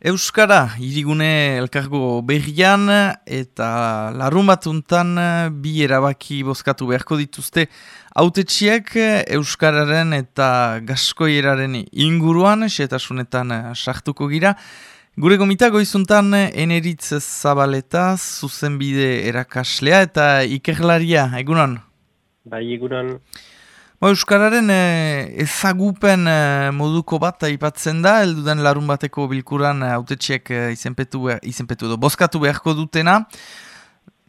Euskara, irigune elkargo berrian eta larun batuntan bi erabaki bozkatu beharko dituzte autetxiek Euskararen eta Gaskoieraren inguruan, setasunetan sartuko gira. Gure gomita goizuntan eneritz zabaleta, zuzenbide erakaslea eta ikerlaria, egunon? Bai, egunon. Ba, Euskararen eh, ezagupen eh, moduko bat aipatzen da, elduden larun bateko bilkuran eh, autetxiek eh, izenpetu, izenpetu edo, bozkatu beharko dutena.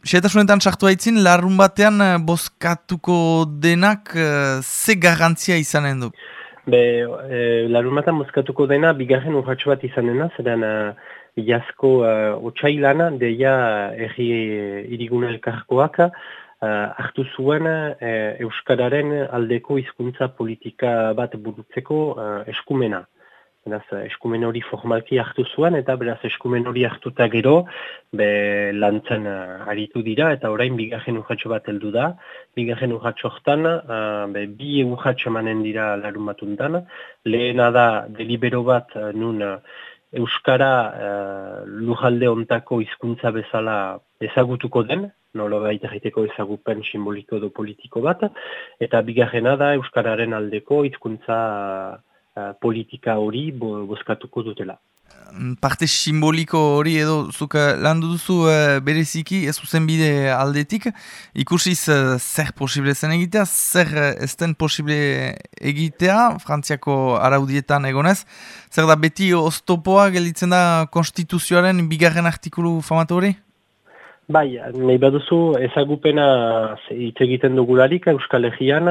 Seetasunetan sartu haitzin, larun batean bozkatuko denak eh, ze garantzia izanen du? Be, eh, larun batean bozkatuko dena, bigarren urratxo bat izanen da, zeren uh, jasko uh, otxailana, deia erri iriguna elkarkoak, uh, hartu zuen uh, Euskararen aldeko hizkuntza politika bat burutzeko uh, eskumena. Beraz, eskumen hori formalki hartu zuen, eta beraz eskumen hori hartuta gero, be lantzen uh, aritu dira, eta orain bigarren urratxo bat heldu da. Bigarren urratxo hortan, uh, be, bi urratxo manen dira larun batuntan. Lehena da, delibero bat nun Euskara uh, lujalde ontako hizkuntza bezala ezagutuko den, nola baita egiteko ezagupen simboliko edo politiko bat, eta bigarrena da Euskararen aldeko hizkuntza uh, politika hori bo, bozkatuko dutela. Parte simboliko hori edo zuk landu duzu uh, bereziki ez zuzen bide aldetik, ikusiz uh, zer posible zen egitea, zer ez den posible egitea, frantziako araudietan egonez, zer da beti oztopoa gelditzen da konstituzioaren bigarren artikulu famatu hori? Bai, nahi baduzu ezagupena hitz egiten dugularik Euskal Herrian,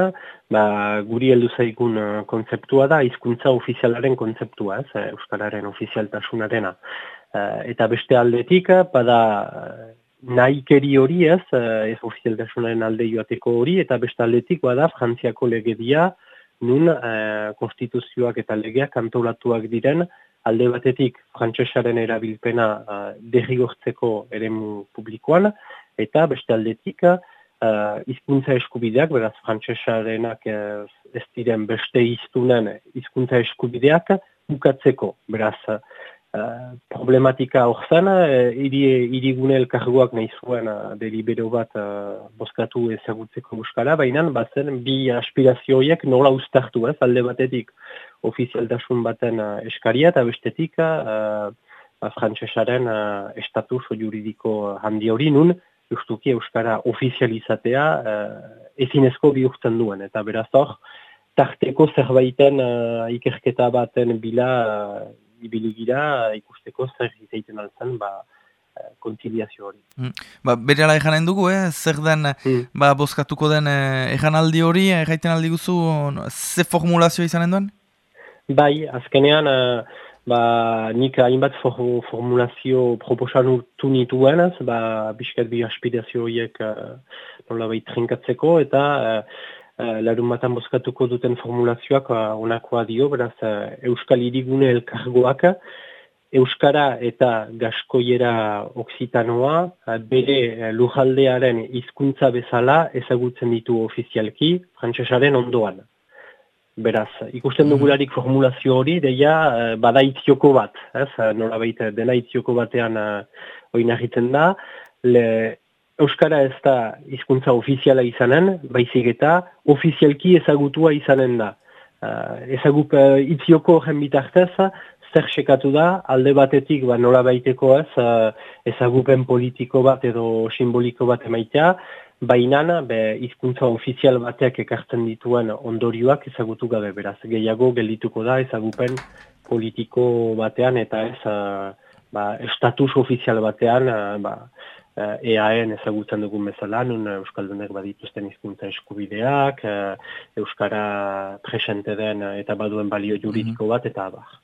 ba, guri heldu zaigun uh, kontzeptua da, hizkuntza ofizialaren kontzeptua, ez, eh, Euskalaren ofizialtasunarena. Uh, eta beste aldetik, bada nahi keri hori ez, ez ofizialtasunaren alde joateko hori, eta beste aldetik, bada, frantziako legedia, nun konstituzioak eta legeak antolatuak diren, alde batetik frantsesaren erabilpena uh, derrigortzeko eremu publikoan, eta beste aldetik uh, izkuntza eskubideak, beraz frantsesarenak uh, ez diren beste iztunen izkuntza eskubideak bukatzeko. Beraz, uh, problematika hor zen, uh, irigune elkargoak nahi zuen uh, delibero bat uh, bozkatu ezagutzeko buskara, baina bazen bi aspirazioiek nola ustartu ez, alde batetik ofizialtasun baten uh, eskaria eta bestetik uh, frantsesaren uh, estatus juridiko handi hori nun, justuki Euskara ofizializatea uh, ezinezko bihurtzen duen. Eta beraz hor, tarteko zerbaiten uh, ikerketa baten bila uh, ibiligira ikusteko zer izaiten altzen, ba, kontiliazio hori. Mm. Ba, bere ala eganen dugu, eh? zer den, mm. ba, bozkatuko den eh, egan aldi hori, egaiten aldi guzu, ze formulazio izanen duen? Bai, azkenean, uh, ba, nik hainbat for, formulazio proposanutu nituen, ba, biskat bi aspirazio horiek uh, nola bai trinkatzeko, eta uh, uh, larun batan bozkatuko duten formulazioak uh, onakoa dio, beraz, uh, Euskal Irigune elkargoak, Euskara eta Gaskoiera Oksitanoa bere lujaldearen hizkuntza bezala ezagutzen ditu ofizialki frantsesaren ondoan. Beraz, ikusten dugularik formulazio hori, deia, uh, bada itzioko bat, ez? Uh, nola baita, dena itzioko batean uh, oinahitzen da. Le, Euskara ez da hizkuntza ofiziala izanen, baizik eta ofizialki ezagutua izanen da. Uh, ezagup uh, itzioko horren bitartez, zer sekatu da, alde batetik, ba, nola baiteko ez, uh, ezagupen politiko bat edo simboliko bat emaitea, Baina, be, izkuntza ofizial bateak ekartzen dituen ondorioak ezagutu gabe beraz. Gehiago geldituko da ezagupen politiko batean eta ez ba, estatus ofizial batean ba, EAN ezagutzen dugun bezala, nun Euskaldunek badituzten hizkuntza eskubideak, Euskara presente den eta baduen balio juridiko mhm. bat, eta abar.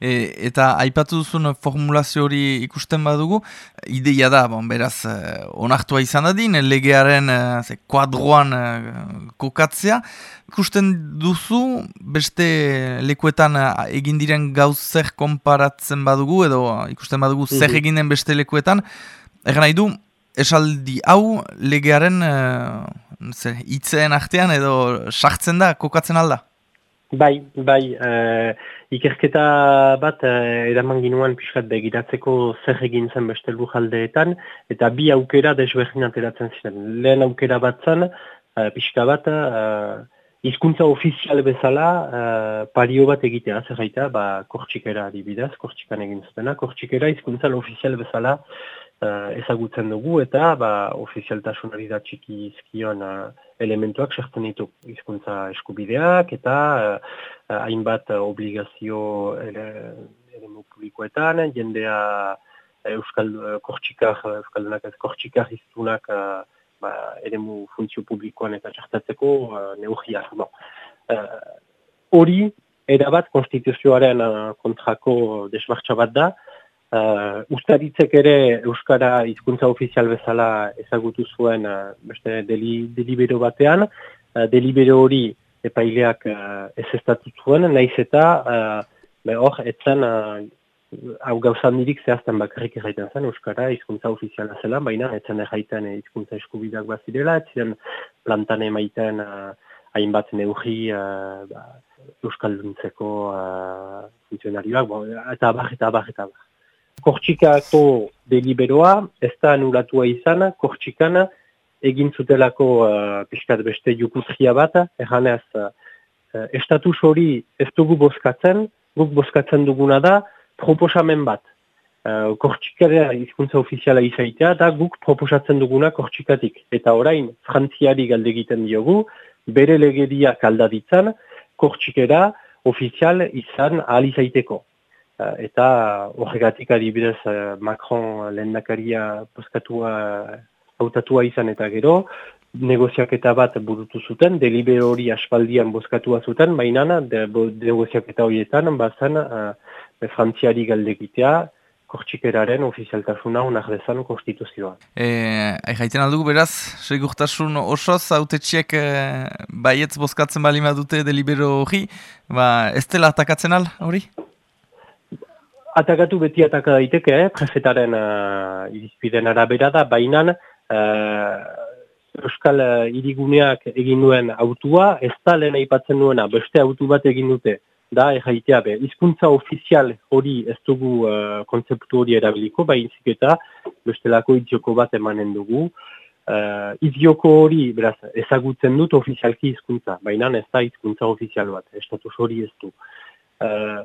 E, eta aipatu duzun formulazio hori ikusten badugu, ideia da, bon, beraz, eh, onartua izan dadin, legearen eh, kuadroan eh, kokatzea. Ikusten duzu, beste lekuetan egin diren gauzer konparatzen badugu, edo ikusten badugu zer mhm. egin den beste lekuetan, egan nahi du, esaldi hau legearen eh, itzeen artean edo sartzen da, kokatzen alda? Bai, bai, uh, ikerketa bat uh, eraman ginuan pixkat begiratzeko zer egin zen beste lujaldeetan, eta bi aukera desberdin ateratzen ziren. Lehen aukera bat zen, uh, pixka bat, uh, izkuntza ofizial bezala uh, pario bat egitea, zer gaita, ba, kortxikera adibidez, kortxikan egin zutena, kortxikera izkuntza ofizial bezala uh, ezagutzen dugu, eta ba, ofizialtasunari da txiki izkion elementuak sartzen ditu. Izkuntza eskubideak eta hainbat obligazio ere, ere publikoetan, jendea Euskal Kortxikar, Euskaldunak ez Kortxikar iztunak ba, eremu funtzio publikoan eta txartatzeko uh, neugia. Bon. Uh, hori, erabat konstituzioaren uh, kontrako desmartza bat da, Uh, Uztaritzek ere Euskara hizkuntza ofizial bezala ezagutu zuen uh, beste deli, delibero batean, uh, delibero hori epaileak uh, ez estatu zuen, nahiz eta uh, hor, etzen uh, hau gauzan dirik zehazten bakarrik erraiten zen, Euskara hizkuntza ofiziala zela, baina etzen erraiten hizkuntza eskubidak bazirela, etzen plantan emaiten uh, hainbat neugi uh, ba, Euskalduntzeko uh, funtzionarioak, bo, eta abar, eta abar, eta abar. Kortxikako deliberoa, ez da anulatua izan, Kortxikana egin zutelako uh, pixkat beste jukutria bat, erranez, uh, estatus hori ez dugu bozkatzen, guk bozkatzen duguna da, proposamen bat. Uh, Kortxikarea izkuntza ofiziala izaitea, da guk proposatzen duguna kortxikatik. Eta orain, frantziari galde egiten diogu, bere legedia kaldaditzan, kortxikera ofizial izan ahal izaiteko. Uh, eta horregatik adibidez uh, Macron lehendakaria poskatua hautatua izan eta gero, negoziaketa bat burutu zuten, delibe hori aspaldian bozkatua zuten, baina negoziaketa horietan bazan uh, frantziari galdegitea, kortxikeraren ofizialtasuna onak dezan konstituzioa. E, Aihaiten aldugu beraz, segurtasun osoz, haute txiek e, baietz bozkatzen bali dute delibero hori, ba, ez dela atakatzen al hori? Atakatu beti ataka daiteke, eh? prefetaren uh, irizpiden arabera da, baina uh, Euskal uh, iriguneak egin duen autua, ez da lehen aipatzen duena, beste autu bat egin dute da erraitea be. Izkuntza ofizial hori ez dugu uh, kontzeptu hori erabiliko, bai eta bestelako idioko bat emanen dugu. Uh, idioko hori, beraz, ezagutzen dut ofizialki hizkuntza, baina ez da hizkuntza ofizial bat, estatus hori ez du. Uh,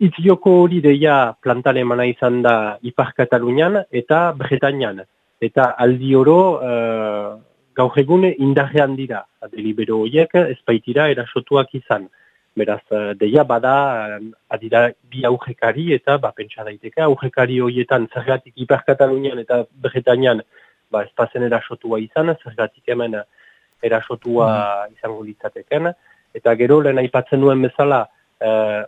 idioko hori deia plantan emana izan da Ipar Katalunian eta Bretañan. Eta aldi oro uh, gaur egun indarrean dira. Delibero horiek ez baitira erasotuak izan. Beraz, eh, deia bada eh, adira bi aurrekari eta ba, pentsa daiteke aurrekari horietan zergatik Iper Katalunian eta Bretañan ba, espazen erasotua izan, zergatik hemen erasotua mm. izango litzateken. Eta gero lehen aipatzen nuen bezala eh,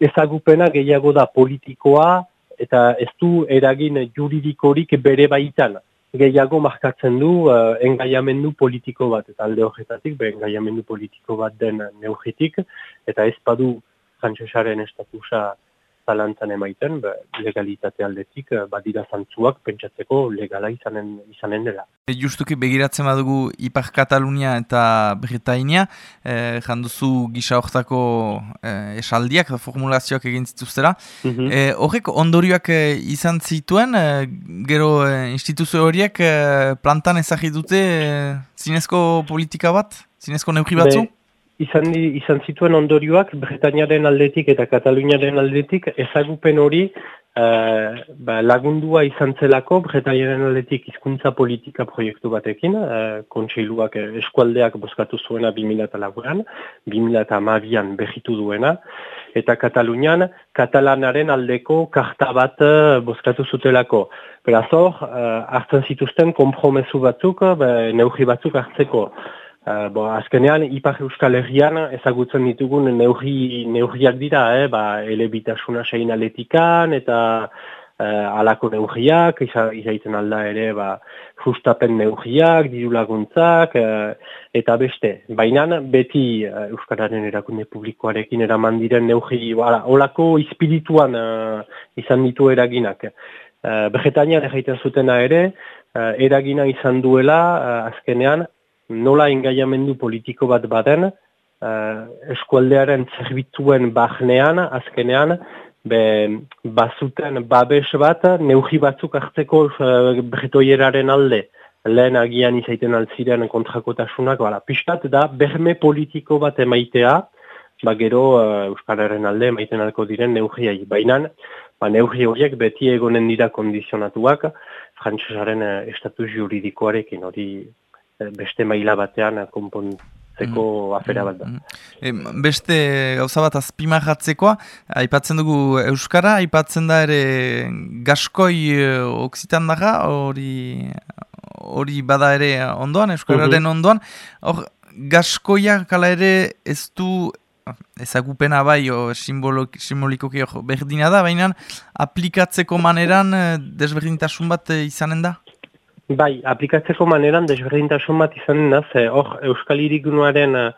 ezagupena gehiago da politikoa eta ez du eragin juridikorik bere baitan. Gehiago markatzen du uh, engaiamendu politiko bat, eta alde horretatik, be engaiamendu politiko bat den neugitik, eta ez badu frantzesaren estatusa zalantzan emaiten, be, legalitate aldetik, uh, badira zantzuak pentsatzeko legala izanen, izanen dela. E, justuki begiratzen badugu Ipar Katalunia eta Britainia, eh, janduzu gisa hortako eh, esaldiak, formulazioak egin zituztera. Mm horrek ondorioak eh, izan zituen, eh, gero eh, instituzio horiek eh, plantan ezagitute eh, zinezko politika bat, zinezko neukri batzu? Izan, izan zituen ondorioak Bretañaren aldetik eta Kataluniaren aldetik ezagupen hori uh, ba, lagundua izan zelako Bretañaren aldetik hizkuntza politika proiektu batekin, uh, kontseiluak eskualdeak bozkatu zuena 2008an, 2008an behitu duena, eta Katalunian katalanaren aldeko karta bat uh, bozkatu zutelako. Beraz hor, uh, hartzen zituzten kompromesu batzuk, uh, neugi batzuk hartzeko. Uh, bo, azkenean, Ipar Euskal Herrian ezagutzen ditugun neurri, neurriak dira, eh? ba, elebitasuna sein aletikan, eta uh, alako neurriak, izaiten alda ere, ba, justapen neurriak, diru laguntzak, uh, eta beste. Baina, beti uh, Euskararen erakunde publikoarekin eraman diren neurri, ba, olako espirituan izan ditu eraginak. Uh, Begetania, zutena ere, uh, eragina izan duela, azkenean, nola engaiamendu politiko bat baden, eskualdearen zerbituen bahnean, azkenean, be, bazuten babes bat, neugi batzuk hartzeko uh, alde, lehen agian izaiten altziren kontrakotasunak, bala, pistat da, berme politiko bat emaitea, ba, gero uh, Euskararen alde emaiten alko diren neugiai. Baina, ba, neugi horiek beti egonen dira kondizionatuak, frantzesaren uh, estatus juridikoarekin, hori uh, beste maila batean konpontzeko mm. afera bat da. Mm. beste gauza bat azpimahatzekoa, aipatzen dugu Euskara, aipatzen da ere gaskoi oksitan daga, hori hori bada ere ondoan, Euskararen ondoan, hor, gaskoia kala ere ez du ezagupena bai o simbolikoki berdina da, baina aplikatzeko maneran eh, desberdintasun bat eh, izanen da? Bai, aplikatzeko maneran desberdintasun bat izanen da, ze hor Euskal Irigunuaren uh,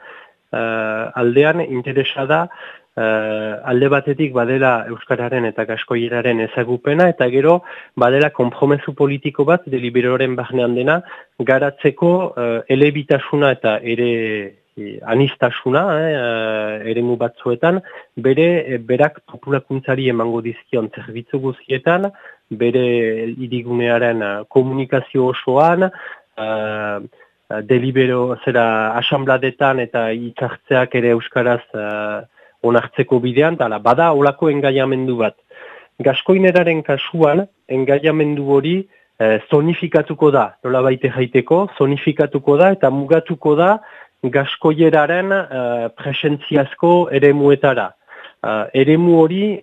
aldean interesa da alde batetik badela Euskararen eta Gaskoieraren ezagupena, eta gero badela konpromesu politiko bat deliberoren bahnean dena garatzeko uh, elebitasuna eta ere anistasuna, eh, eremu batzuetan, bere eh, berak populakuntzari emango dizkion zerbitzu guzietan, bere irigunearen eh, komunikazio osoan, eh, delibero zera asambladetan eta itzartzeak ere euskaraz eh, onartzeko bidean, tala, bada olako engaiamendu bat. Gaskoineraren kasuan, engaiamendu hori eh, zonifikatuko da, nola baite jaiteko, zonifikatuko da eta mugatuko da, gaskoieraren uh, presentziazko ere muetara. Uh, ere mu hori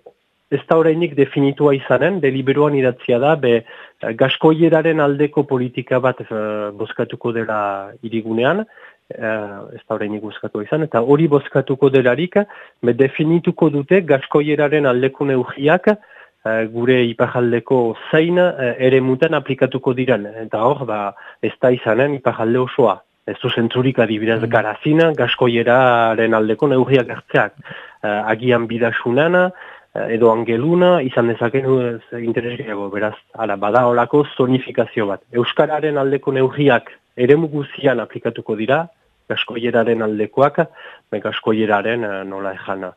ez da horreinik definitua izanen, deliberuan idatzia da, be uh, gaskoieraren aldeko politika bat uh, bozkatuko dela irigunean, uh, ez da horreinik bozkatu izan, eta hori bozkatuko delarik, be definituko dute gaskoieraren aldeko neugiak, gure ipajaldeko zein ere muten aplikatuko diren. Eta hor, ba, ez da izanen ipajalde osoa ez du zentzurik adibidez mm. garazina, gaskoieraren aldeko neugiak hartzeak. Agian bidasunana, edo angeluna, izan dezaken uh, interes beraz, ala, bada olako zonifikazio bat. Euskararen aldeko neugiak ere muguzian aplikatuko dira, gaskoieraren aldekoak, gaskoieraren uh, nola ejana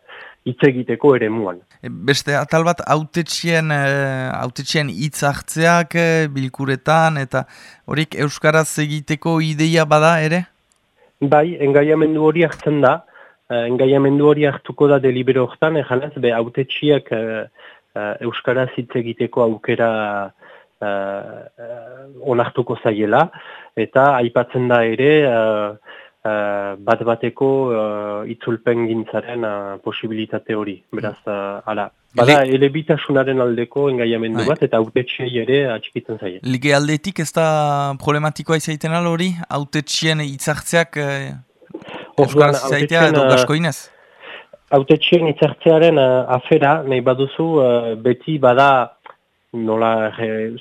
hitz egiteko ere muan. E, beste atal bat, autetxien, e, autetxien hitz hartzeak bilkuretan, eta horik Euskaraz egiteko ideia bada ere? Bai, engaiamendu hori hartzen da, engaiamendu hori hartuko da delibero hortan, ejanez, be autetxiak Euskaraz hitz egiteko aukera onartuko zaiela, eta aipatzen da ere, uh, bat bateko uh, itzulpen gintzaren uh, posibilitate hori. Beraz, uh, ala. Bada, Ele... elebitasunaren aldeko engaiamendu Hai. bat, eta autetxei ere atxikitzen zaie. Lige aldetik ez da problematikoa izaiten al hori? Autetxien itzartzeak uh, Euskaraz izaitea edo gaskoinez? Autetxien itzartzearen uh, afera, nahi baduzu, uh, beti bada nola,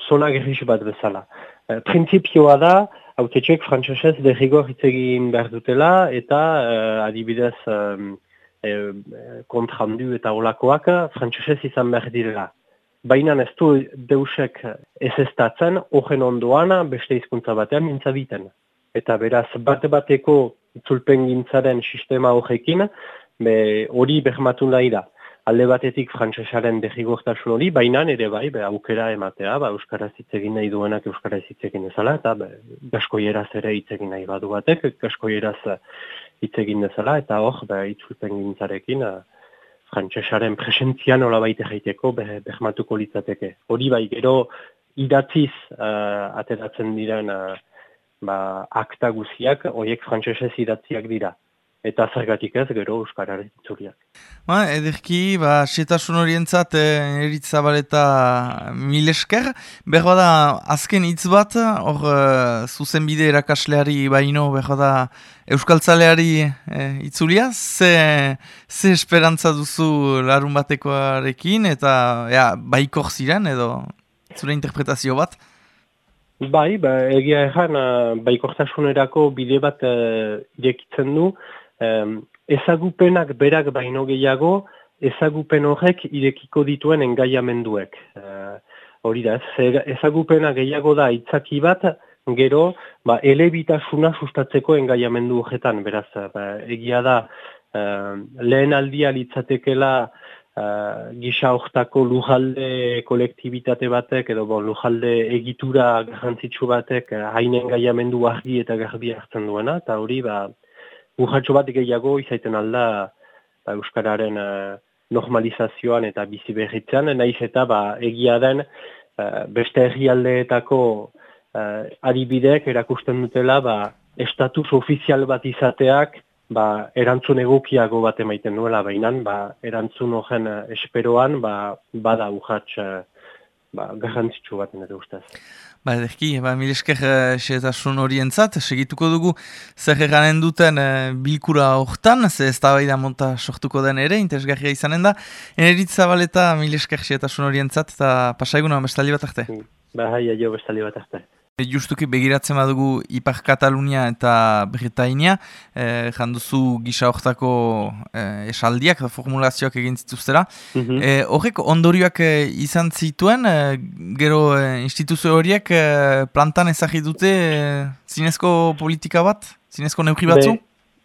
zona gerriz bat bezala. Uh, Prinzipioa da, Hautetxek frantzesez derrigor hitz egin behar dutela eta adibidez kontrandu eta olakoak frantzesez izan behar direla. Baina ez du deusek ez ez datzen, horren ondoan beste hizkuntza batean mintza biten. Eta beraz, bat bateko itzulpen gintzaren sistema horrekin, hori behmatu nahi da alde batetik frantsesaren derrigortasun hori, baina ere bai, be, aukera ematea, ba, Euskaraz hitz egin nahi duenak Euskaraz hitz egin ezala, eta be, gaskoieraz ere hitz egin nahi badu batek, gaskoieraz hitz egin dezala, eta hor, be, itzulpen gintzarekin, frantsesaren presentzian hola baite jaiteko behmatuko litzateke. Hori bai, gero idatziz uh, ateratzen diren uh, ba, akta guziak, horiek frantsesez idatziak dira eta zergatik ez gero Euskararen itzuriak. Ba, ederki, ba, setasun horientzat eh, eritzabaleta mil esker. Berba da, azken hitz bat, hor uh, zuzenbide erakasleari baino, berba da, Euskaltzaleari eh, itzulia, ze, ze esperantza duzu larun batekoarekin, eta ja, baikor ziren, edo zure interpretazio bat? Bai, ba, egia ezan, uh, baikortasunerako bide bat uh, irekitzen du, ezagupenak berak baino gehiago, ezagupen horrek irekiko dituen engaiamenduek. Uh, hori da, ezagupena gehiago da itzaki bat, gero, ba, elebitasuna sustatzeko engaiamendu horretan, beraz, ba, egia da, lehen aldia litzatekela uh, gisa hortako lujalde kolektibitate batek edo bon, lujalde egitura garrantzitsu batek uh, hainen gaiamendu argi eta garbi hartzen duena, eta hori ba, urratxo bat gehiago izaiten alda ba, Euskararen uh, normalizazioan eta bizi berritzen, naiz eta ba, egia den uh, beste herrialdeetako uh, adibidek erakusten dutela ba, estatus ofizial bat izateak ba, erantzun egokiago bat emaiten nuela behinan, ba, erantzun horren uh, esperoan, ba, bada urratx uh, ba, garrantzitsu bat nire ustez. Ba, edeki, ba, milesker uh, horientzat, segituko dugu zer eganen duten uh, bilkura hortan, ze ez da monta sortuko den ere, interesgarria izanen da. Enerit zabaleta milesker xetasun horientzat, eta pasaiguna bestali bat arte. Ba, hai, aio bestali bat arte. Justuki begiratzen badugu Ipar Katalunia eta Britainia, eh, janduzu gisa horretako eh, esaldiak, formulazioak egin zituztera. Mm eh, horrek ondorioak eh, izan zituen, eh, gero eh, instituzio horiek eh, plantan ezagidute eh, zinezko politika bat, zinezko neukri batzu?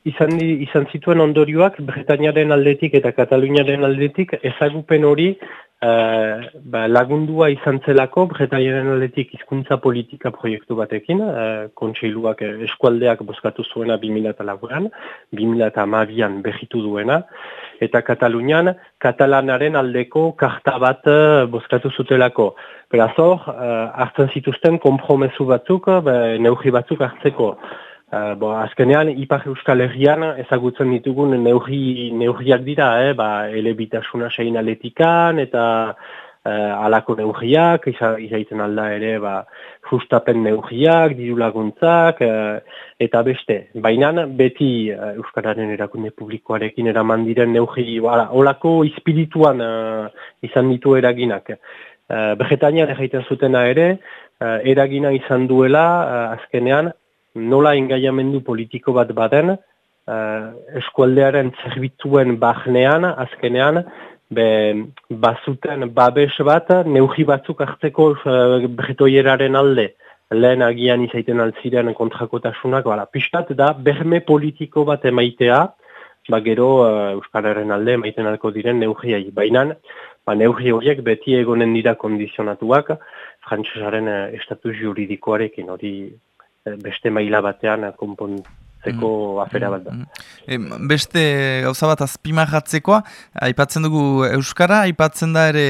Izan, izan zituen ondorioak Bretainiaren aldetik eta Kataluniaren aldetik ezagupen hori uh, ba, lagundua izan zelako Bretainiaren aldetik hizkuntza politika proiektu batekin, uh, kontseiluak eh, eskualdeak bozkatu zuena 2008an, 2008an behitu duena, eta Katalunian katalanaren aldeko karta bat uh, bozkatu zutelako. Beraz hor, uh, hartzen zituzten kompromesu batzuk, uh, neugi batzuk hartzeko. Uh, bo, azkenean, Ipar Euskal Herrian ezagutzen ditugun neurri, neurriak dira, eh? ba, elebitasuna sein aletikan, eta uh, alako neurriak, izaiten alda ere, ba, justapen neurriak, diru laguntzak, uh, eta beste. Baina, beti uh, Euskararen erakunde publikoarekin eraman diren neurri, ba, olako espirituan izan ditu eraginak. Uh, Begetania, zutena ere, uh, eragina izan duela, azkenean, nola engaiamendu politiko bat baden, uh, eskualdearen zerbitzuen bahnean, azkenean, be, bazuten babes bat, neugi batzuk hartzeko uh, bretoieraren alde, lehen agian izaiten altziren kontrakotasunak, bala, pistat da, berme politiko bat emaitea, ba gero uh, Euskararen alde emaiten alko diren neugiai. Baina, ba, neugi horiek beti egonen dira kondizionatuak, frantzesaren uh, estatus juridikoarekin, hori beste maila batean konpontzeko mm. afera bat da. Mm. beste gauza bat azpimarratzekoa, aipatzen dugu Euskara, aipatzen da ere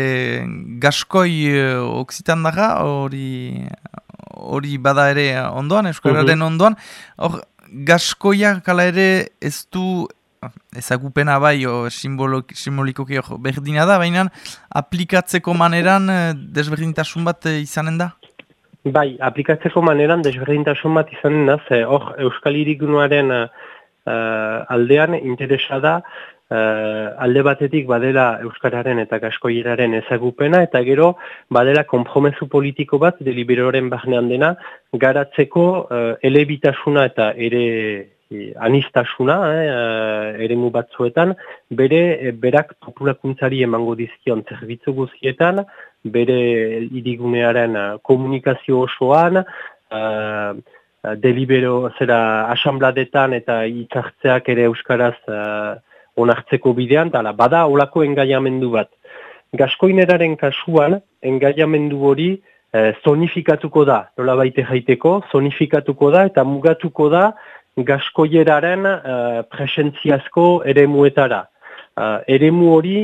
gaskoi eh, oksitan daga, hori hori bada ere ondoan, Euskararen mhm. ondoan. Hor, gaskoia kala ere ez du ezagupena bai o simbolikoki berdina da, baina aplikatzeko maneran eh, desberdintasun bat izanen da? Bai, aplikatzeko maneran desberdintasun bat izan naz, hor Euskal Irigunuaren uh, aldean interesa da uh, alde batetik badela Euskararen eta Gaskoieraren ezagupena eta gero badela konpromesu politiko bat deliberoren bahnean dena garatzeko uh, elebitasuna eta ere anistasuna, eh, eremu batzuetan, bere berak populakuntzari emango dizkion zerbitzu guzietan, bere irigunearen uh, komunikazio osoan, uh, delibero zera asambladetan eta itzartzeak ere euskaraz uh, onartzeko bidean, tala, bada olako engaiamendu bat. Gaskoineraren kasuan, engaiamendu hori uh, zonifikatuko da, nola baite jaiteko, zonifikatuko da eta mugatuko da gaskoieraren uh, presentziazko ere muetara. Uh, eremu hori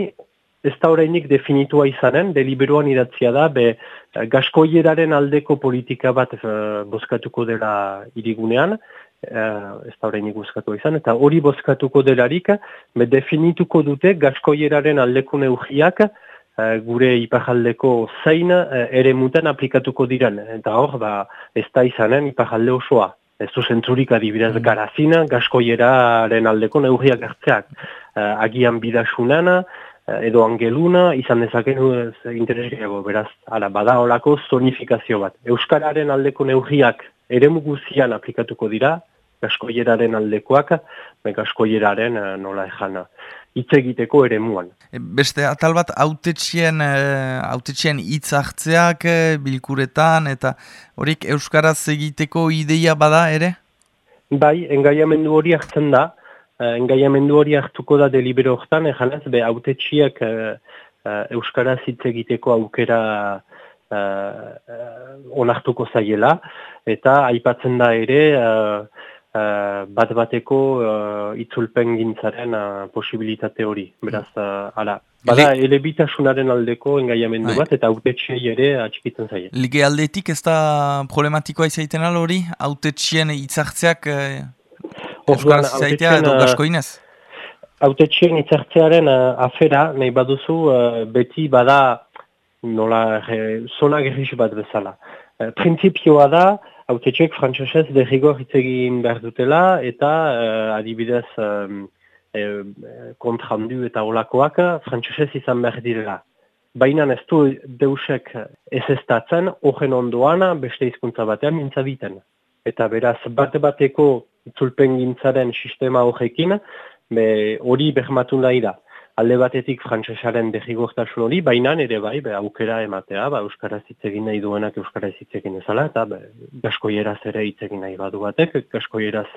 ez da horreinik definitua izanen, deliberuan idatzia da, be eh, gaskoieraren aldeko politika bat uh, bozkatuko dela irigunean, uh, ez da horreinik bozkatu izan, eta hori bozkatuko delarik, be definituko dute gaskoieraren aldeko neugiak, gure ipajaldeko zein uh, ere muten aplikatuko diren, eta hor, ba, ez da izanen ipajalde osoa. Ez du zentzurik adibidez mm. garazina, gaskoieraren aldeko neugiak hartzeak. agian bidasunana, Eh, edo angeluna izan dezaken uh, interesgeago, beraz, ara, bada olako zonifikazio bat. Euskararen aldeko neugiak ere muguzian aplikatuko dira, gaskoieraren aldekoak, gaskoieraren uh, nola ejana hitz egiteko ere muan. E, beste, atal bat, autetxien, autetxien hitz hartzeak bilkuretan, eta horik Euskaraz egiteko ideia bada ere? Bai, engaiamendu hori hartzen da, engaiamendu hori hartuko da delibero hortan, eganez, be, autetxiek uh, Euskara hitz egiteko aukera onartuko zaiela, eta aipatzen da ere, bat bateko uh, itzulpen gintzaren uh, posibilitate hori. Beraz, uh, ala. Bada, elebitasunaren aldeko engaiamendu bai. bat, eta autetxei ere atxikitzen zaie. Lige aldetik ez da problematikoa izaiten al hori? Autetxien itzartzeak uh, Euskaraz izaitea edo gasko inez? Autetxien itzartzearen uh, afera, nahi baduzu, uh, beti bada nola, zona gerriz bat bezala. Uh, Prinzipioa da, autetxek frantzesez derrigor hitz egin behar dutela eta adibidez um, e, kontrandu eta olakoak frantzesez izan behar direla. Baina ez du deusek ez ez datzen, horren ondoan beste hizkuntza batean mintza biten. Eta beraz, bat-bateko itzulpen gintzaren sistema horrekin, hori behmatun nahi da alde batetik frantsesaren derrigortasun hori, baina ere bai, be, aukera ematea, ba, Euskaraz hitz egin nahi duenak Euskaraz hitz egin ezala, eta be, gaskoieraz ere hitz egin nahi badu batek, gaskoieraz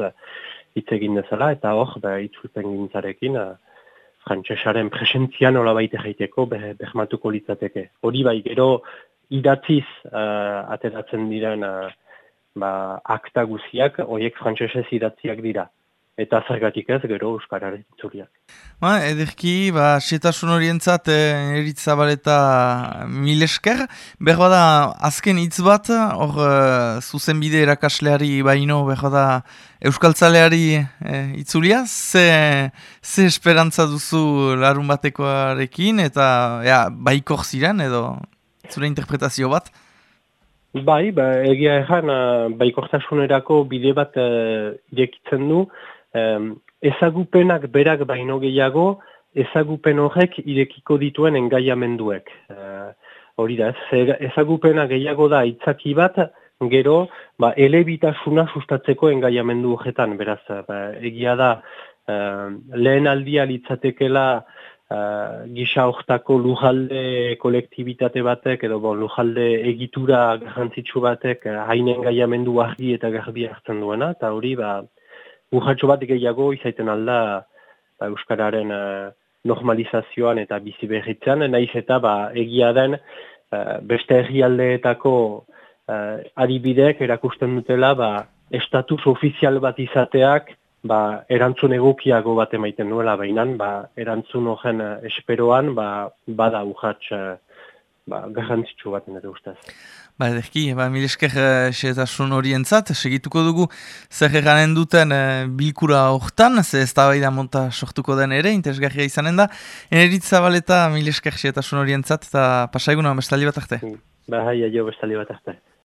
hitz egin dezala, eta hor, be, itzulpen gintzarekin, uh, frantsesaren presentzian hola baite jaiteko be, behmatuko litzateke. Hori bai, gero idatziz uh, ateratzen diren uh, ba, akta guziak, horiek frantsesez idatziak dira eta zergatik ez gero Euskararen itzuriak. Ba, ederki, ba, setasun horientzat eh, eritzabaleta mil esker. Berba da, azken hitz bat, hor uh, zuzenbide erakasleari baino, berba da, Euskaltzaleari eh, itzulia, ze, ze esperantza duzu larun batekoarekin, eta ja, baikor ziren, edo zure interpretazio bat? Bai, ba, egia erran, uh, baikortasunerako bide bat uh, irekitzen du, um, ezagupenak berak baino gehiago, ezagupen horrek irekiko dituen engaiamenduek. Uh, hori da, ezagupena gehiago da itzaki bat, gero, ba, elebitasuna sustatzeko engaiamendu horretan, beraz, ba, egia da, uh, lehen aldia litzatekela uh, gisa hortako lujalde kolektibitate batek, edo bon, lujalde egitura garrantzitsu batek, hainen engaiamendu argi eta garbi hartzen duena, eta hori, ba, urratxo bat gehiago izaiten alda ba, Euskararen uh, normalizazioan eta bizi berritzen, naiz eta ba, egia den uh, beste herrialdeetako uh, adibidek erakusten dutela ba, estatus ofizial bat izateak ba, erantzun egokiago bat emaiten nuela behinan, ba, erantzun horren esperoan ba, bada urratx uh, ba, garrantzitsu baten ere ustez. Ba, edeki, ba, milesker uh, horientzat, segituko dugu zer eganen duten uh, bilkura hortan, ze ez da monta sortuko den ere, interesgarria izanen da. Eneritz zabaleta milesker xetasun horientzat, eta pasaiguna bestali bat arte. Ba, hai, jo bestali bat arte.